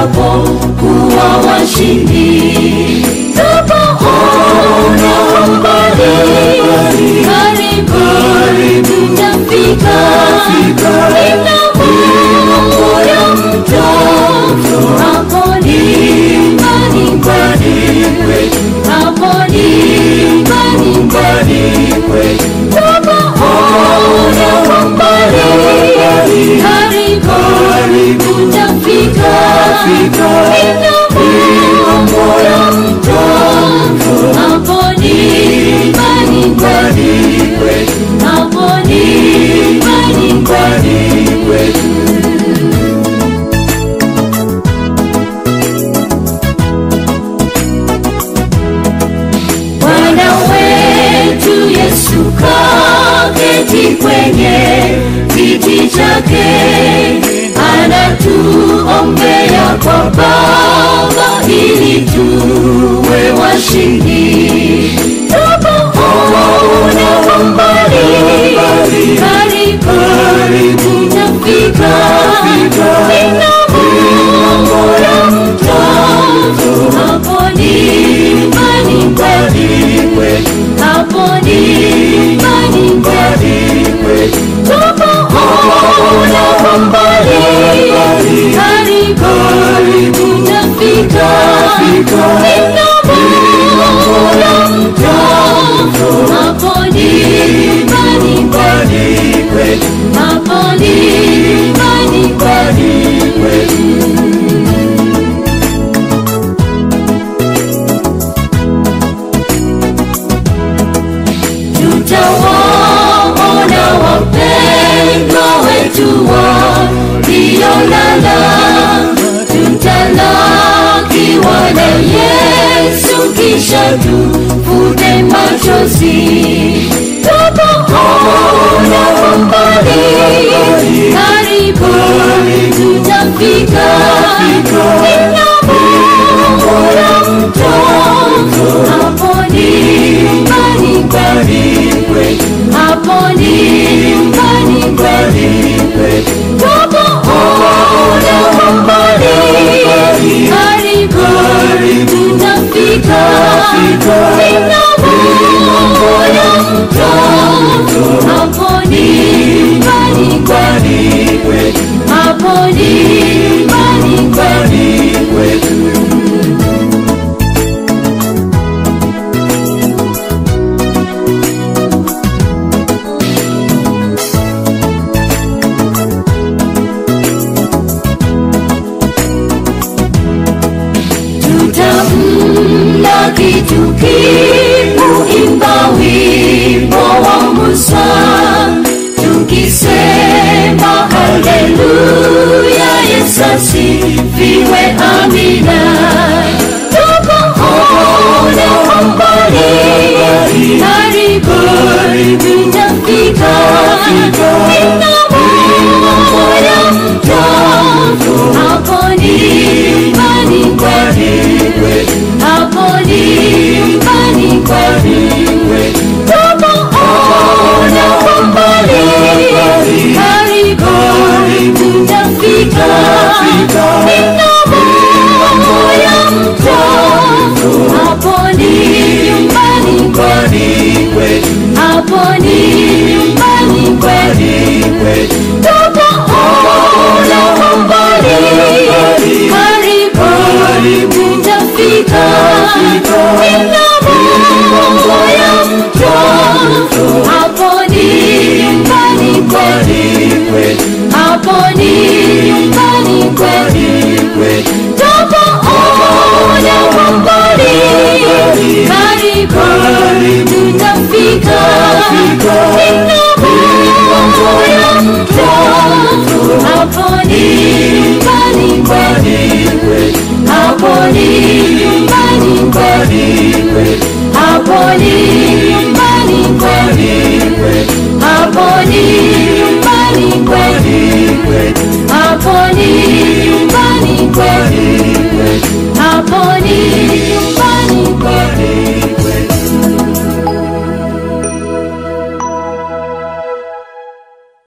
tutakapokuwa washindi. Tupo kwake anatuombea kwa baba. Yesu kisha tufute machozi. Tupo ona kumbali karibu. to keep. midomo ni nyumbani kwetu. Hapo ni Haponi nyumbani kwetu, haponi nyumbani kwetu, haponi